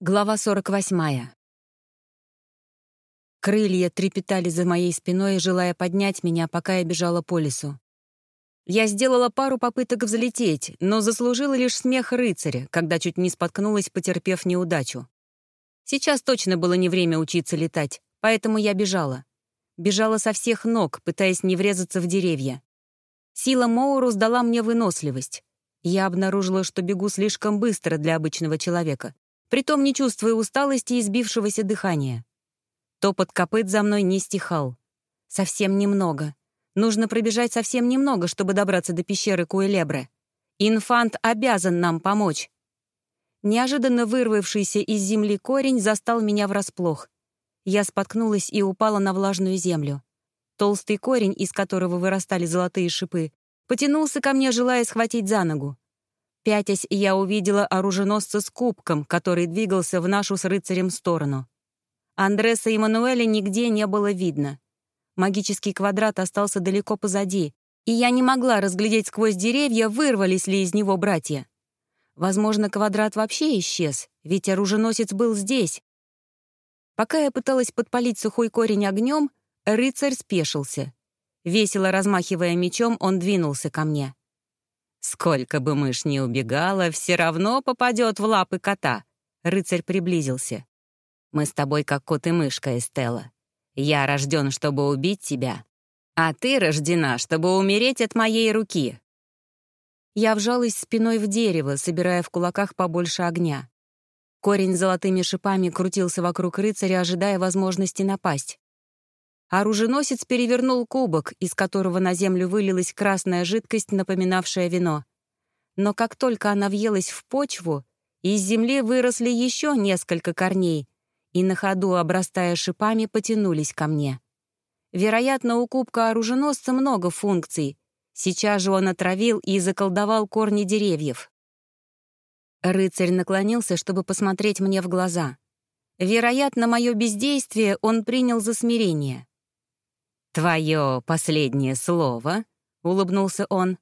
Глава 48. Крылья трепетали за моей спиной, желая поднять меня, пока я бежала по лесу. Я сделала пару попыток взлететь, но заслужила лишь смех рыцаря, когда чуть не споткнулась, потерпев неудачу. Сейчас точно было не время учиться летать, поэтому я бежала. Бежала со всех ног, пытаясь не врезаться в деревья. Сила Моурус дала мне выносливость. Я обнаружила, что бегу слишком быстро для обычного человека, притом не чувствуя усталости и сбившегося дыхания. Топот копыт за мной не стихал. Совсем немного. Нужно пробежать совсем немного, чтобы добраться до пещеры Куэлебре. Инфант обязан нам помочь. Неожиданно вырвавшийся из земли корень застал меня врасплох. Я споткнулась и упала на влажную землю. Толстый корень, из которого вырастали золотые шипы, потянулся ко мне, желая схватить за ногу. Пятясь, я увидела оруженосца с кубком, который двигался в нашу с рыцарем сторону. Андреса и Мануэля нигде не было видно. Магический квадрат остался далеко позади, и я не могла разглядеть сквозь деревья, вырвались ли из него братья. Возможно, квадрат вообще исчез, ведь оруженосец был здесь. Пока я пыталась подпалить сухой корень огнем, рыцарь спешился. Весело размахивая мечом, он двинулся ко мне. Сколько бы мышь ни убегала, все равно попадет в лапы кота. Рыцарь приблизился. Мы с тобой как кот и мышка, Эстелла. Я рожден, чтобы убить тебя, а ты рождена, чтобы умереть от моей руки. Я вжалась спиной в дерево, собирая в кулаках побольше огня. Корень с золотыми шипами крутился вокруг рыцаря, ожидая возможности напасть. Оруженосец перевернул кубок, из которого на землю вылилась красная жидкость, напоминавшая вино. Но как только она въелась в почву, из земли выросли еще несколько корней, и на ходу, обрастая шипами, потянулись ко мне. Вероятно, у кубка оруженосца много функций. Сейчас же он отравил и заколдовал корни деревьев. Рыцарь наклонился, чтобы посмотреть мне в глаза. Вероятно, мое бездействие он принял за смирение. «Твое последнее слово?» — улыбнулся он.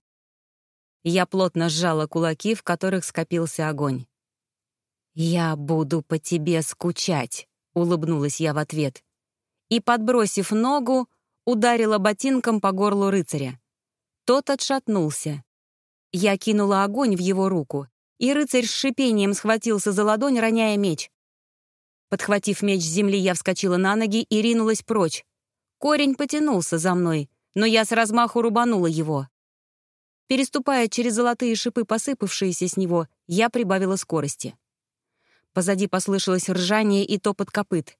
Я плотно сжала кулаки, в которых скопился огонь. «Я буду по тебе скучать», — улыбнулась я в ответ. И, подбросив ногу, ударила ботинком по горлу рыцаря. Тот отшатнулся. Я кинула огонь в его руку, и рыцарь с шипением схватился за ладонь, роняя меч. Подхватив меч с земли, я вскочила на ноги и ринулась прочь. Корень потянулся за мной, но я с размаху рубанула его. Переступая через золотые шипы, посыпавшиеся с него, я прибавила скорости. Позади послышалось ржание и топот копыт,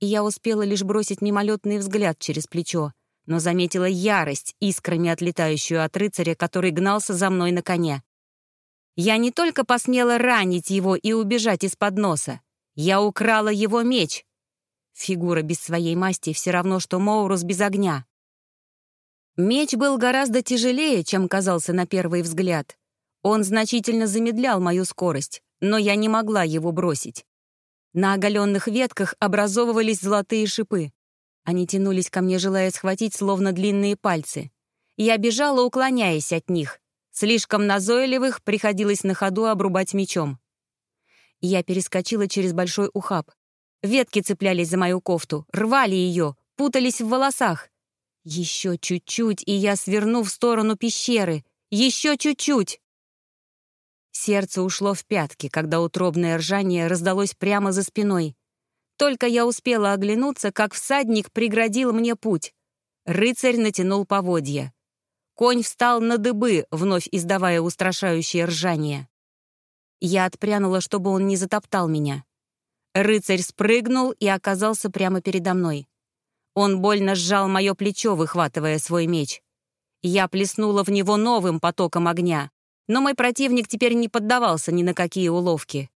и я успела лишь бросить мимолетный взгляд через плечо, но заметила ярость, искрами отлетающую от рыцаря, который гнался за мной на коне. Я не только посмела ранить его и убежать из-под носа, я украла его меч, Фигура без своей масти все равно, что Моурус без огня. Меч был гораздо тяжелее, чем казался на первый взгляд. Он значительно замедлял мою скорость, но я не могла его бросить. На оголенных ветках образовывались золотые шипы. Они тянулись ко мне, желая схватить, словно длинные пальцы. Я бежала, уклоняясь от них. Слишком назойливых приходилось на ходу обрубать мечом. Я перескочила через большой ухаб. Ветки цеплялись за мою кофту, рвали ее, путались в волосах. Еще чуть-чуть, и я сверну в сторону пещеры. Еще чуть-чуть. Сердце ушло в пятки, когда утробное ржание раздалось прямо за спиной. Только я успела оглянуться, как всадник преградил мне путь. Рыцарь натянул поводья. Конь встал на дыбы, вновь издавая устрашающее ржание. Я отпрянула, чтобы он не затоптал меня. Рыцарь спрыгнул и оказался прямо передо мной. Он больно сжал мое плечо, выхватывая свой меч. Я плеснула в него новым потоком огня, но мой противник теперь не поддавался ни на какие уловки.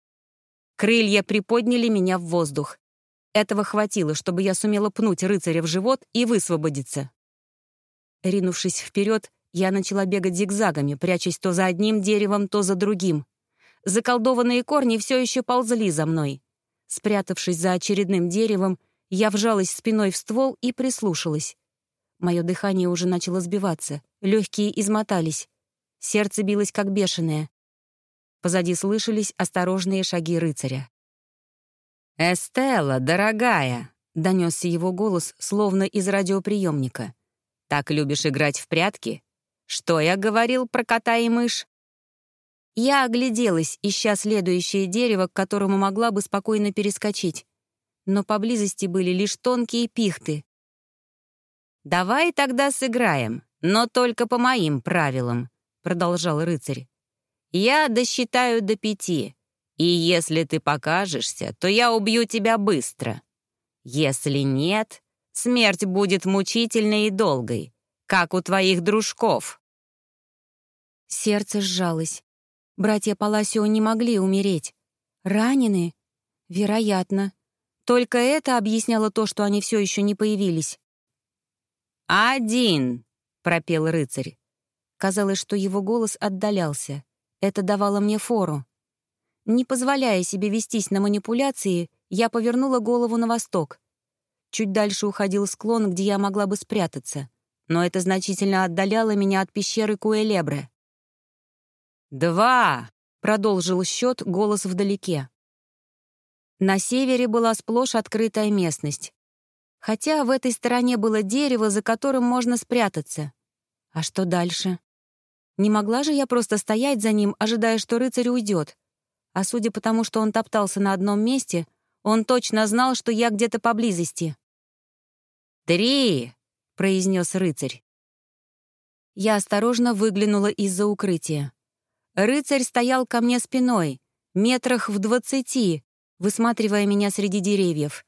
Крылья приподняли меня в воздух. Этого хватило, чтобы я сумела пнуть рыцаря в живот и высвободиться. Ринувшись вперед, я начала бегать зигзагами, прячась то за одним деревом, то за другим. Заколдованные корни все еще ползли за мной. Спрятавшись за очередным деревом, я вжалась спиной в ствол и прислушалась. Мое дыхание уже начало сбиваться, легкие измотались. Сердце билось как бешеное. Позади слышались осторожные шаги рыцаря. «Эстелла, дорогая!» — донесся его голос, словно из радиоприемника. «Так любишь играть в прятки? Что я говорил про кота и мышь?» Я огляделась, ища следующее дерево, к которому могла бы спокойно перескочить. Но поблизости были лишь тонкие пихты. «Давай тогда сыграем, но только по моим правилам», — продолжал рыцарь. «Я досчитаю до пяти. И если ты покажешься, то я убью тебя быстро. Если нет, смерть будет мучительной и долгой, как у твоих дружков». Сердце сжалось. Братья Паласио не могли умереть. Ранены? Вероятно. Только это объясняло то, что они все еще не появились. «Один!» — пропел рыцарь. Казалось, что его голос отдалялся. Это давало мне фору. Не позволяя себе вестись на манипуляции, я повернула голову на восток. Чуть дальше уходил склон, где я могла бы спрятаться, но это значительно отдаляло меня от пещеры Куэлебре. «Два!» — продолжил счет голос вдалеке. На севере была сплошь открытая местность. Хотя в этой стороне было дерево, за которым можно спрятаться. А что дальше? Не могла же я просто стоять за ним, ожидая, что рыцарь уйдет а судя по тому, что он топтался на одном месте, он точно знал, что я где-то поблизости. «Три!» — произнес рыцарь. Я осторожно выглянула из-за укрытия. Рыцарь стоял ко мне спиной, метрах в двадцати, высматривая меня среди деревьев.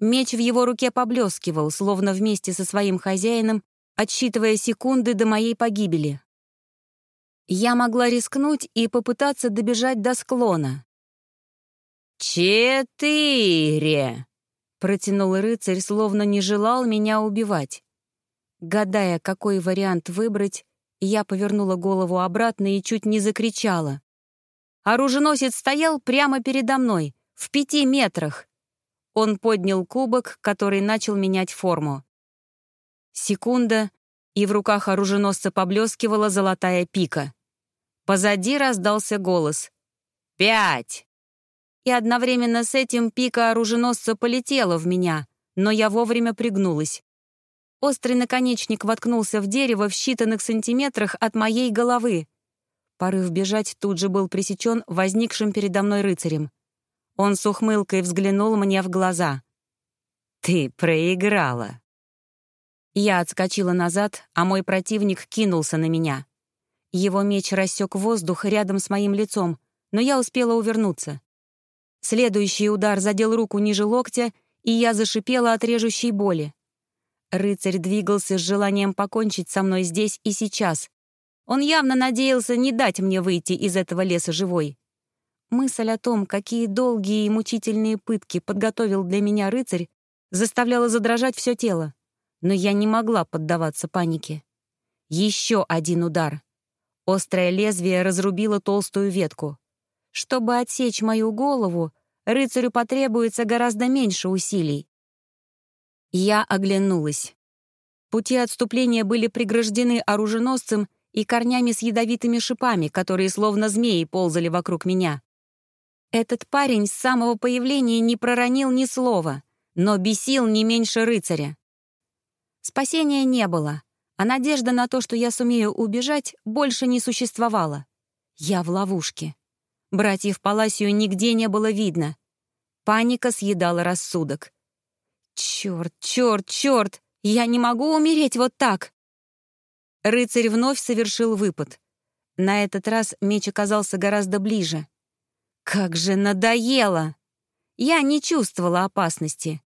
Меч в его руке поблескивал, словно вместе со своим хозяином, отсчитывая секунды до моей погибели. Я могла рискнуть и попытаться добежать до склона. «Четыре!» — протянул рыцарь, словно не желал меня убивать. Гадая, какой вариант выбрать, я повернула голову обратно и чуть не закричала. Оруженосец стоял прямо передо мной, в пяти метрах. Он поднял кубок, который начал менять форму. Секунда, и в руках оруженосца поблескивала золотая пика. Позади раздался голос. «Пять!» И одновременно с этим пика оруженосца полетела в меня, но я вовремя пригнулась. Острый наконечник воткнулся в дерево в считанных сантиметрах от моей головы. Порыв бежать тут же был пресечен возникшим передо мной рыцарем. Он с ухмылкой взглянул мне в глаза. «Ты проиграла!» Я отскочила назад, а мой противник кинулся на меня. Его меч рассек воздух рядом с моим лицом, но я успела увернуться. Следующий удар задел руку ниже локтя, и я зашипела от режущей боли. Рыцарь двигался с желанием покончить со мной здесь и сейчас. Он явно надеялся не дать мне выйти из этого леса живой. Мысль о том, какие долгие и мучительные пытки подготовил для меня рыцарь, заставляла задрожать все тело. Но я не могла поддаваться панике. Еще один удар. Острое лезвие разрубило толстую ветку. Чтобы отсечь мою голову, рыцарю потребуется гораздо меньше усилий. Я оглянулась. Пути отступления были преграждены оруженосцем и корнями с ядовитыми шипами, которые словно змеи ползали вокруг меня. Этот парень с самого появления не проронил ни слова, но бесил не меньше рыцаря. Спасения не было а надежда на то, что я сумею убежать, больше не существовала. Я в ловушке. Братьев Паласию нигде не было видно. Паника съедала рассудок. «Черт, черт, черт! Я не могу умереть вот так!» Рыцарь вновь совершил выпад. На этот раз меч оказался гораздо ближе. «Как же надоело!» Я не чувствовала опасности.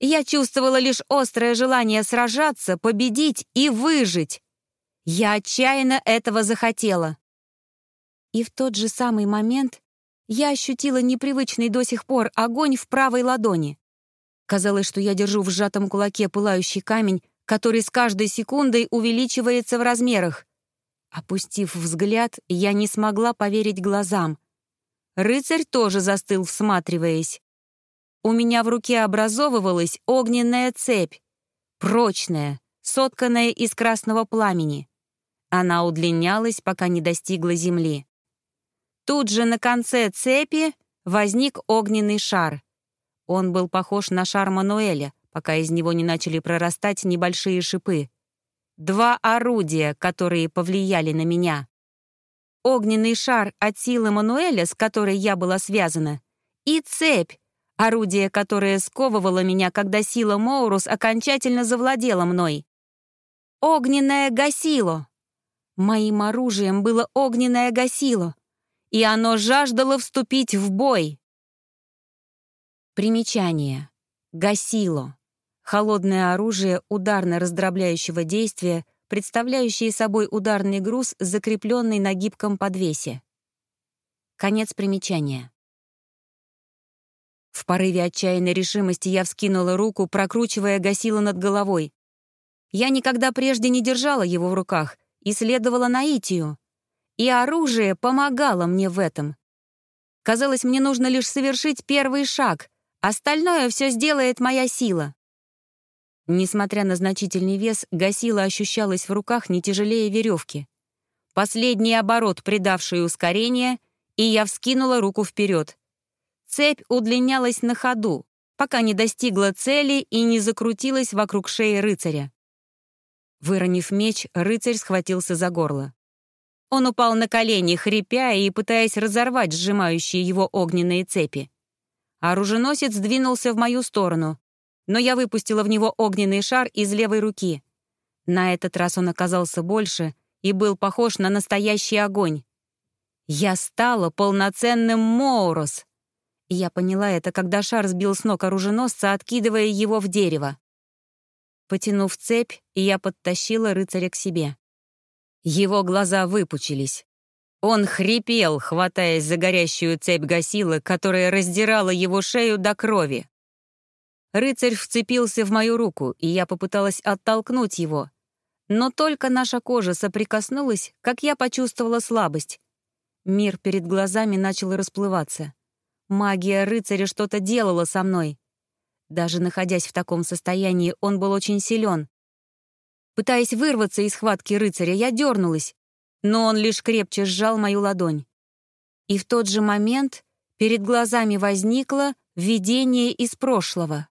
Я чувствовала лишь острое желание сражаться, победить и выжить. Я отчаянно этого захотела. И в тот же самый момент я ощутила непривычный до сих пор огонь в правой ладони. Казалось, что я держу в сжатом кулаке пылающий камень, который с каждой секундой увеличивается в размерах. Опустив взгляд, я не смогла поверить глазам. Рыцарь тоже застыл, всматриваясь. У меня в руке образовывалась огненная цепь, прочная, сотканная из красного пламени. Она удлинялась, пока не достигла земли. Тут же на конце цепи возник огненный шар. Он был похож на шар Мануэля, пока из него не начали прорастать небольшие шипы. Два орудия, которые повлияли на меня. Огненный шар от силы Мануэля, с которой я была связана, и цепь, орудие, которое сковывало меня, когда сила Моурус окончательно завладела мной. Огненное гасило. Моим оружием было огненное гасило, и оно жаждало вступить в бой. Примечание. Гасило. Холодное оружие ударно-раздробляющего действия, представляющее собой ударный груз, закрепленный на гибком подвесе. Конец примечания. В порыве отчаянной решимости я вскинула руку, прокручивая гасило над головой. Я никогда прежде не держала его в руках и следовала наитию. И оружие помогало мне в этом. Казалось, мне нужно лишь совершить первый шаг, остальное все сделает моя сила. Несмотря на значительный вес, гасила ощущалась в руках не тяжелее веревки. Последний оборот, придавший ускорение, и я вскинула руку вперед. Цепь удлинялась на ходу, пока не достигла цели и не закрутилась вокруг шеи рыцаря. Выронив меч, рыцарь схватился за горло. Он упал на колени, хрипя и пытаясь разорвать сжимающие его огненные цепи. Оруженосец двинулся в мою сторону, но я выпустила в него огненный шар из левой руки. На этот раз он оказался больше и был похож на настоящий огонь. Я стала полноценным Моурос. Я поняла это, когда шар сбил с ног оруженосца, откидывая его в дерево. Потянув цепь, я подтащила рыцаря к себе. Его глаза выпучились. Он хрипел, хватаясь за горящую цепь гасила, которая раздирала его шею до крови. Рыцарь вцепился в мою руку, и я попыталась оттолкнуть его. Но только наша кожа соприкоснулась, как я почувствовала слабость. Мир перед глазами начал расплываться. Магия рыцаря что-то делала со мной. Даже находясь в таком состоянии, он был очень силен. Пытаясь вырваться из схватки рыцаря, я дернулась, но он лишь крепче сжал мою ладонь. И в тот же момент перед глазами возникло видение из прошлого.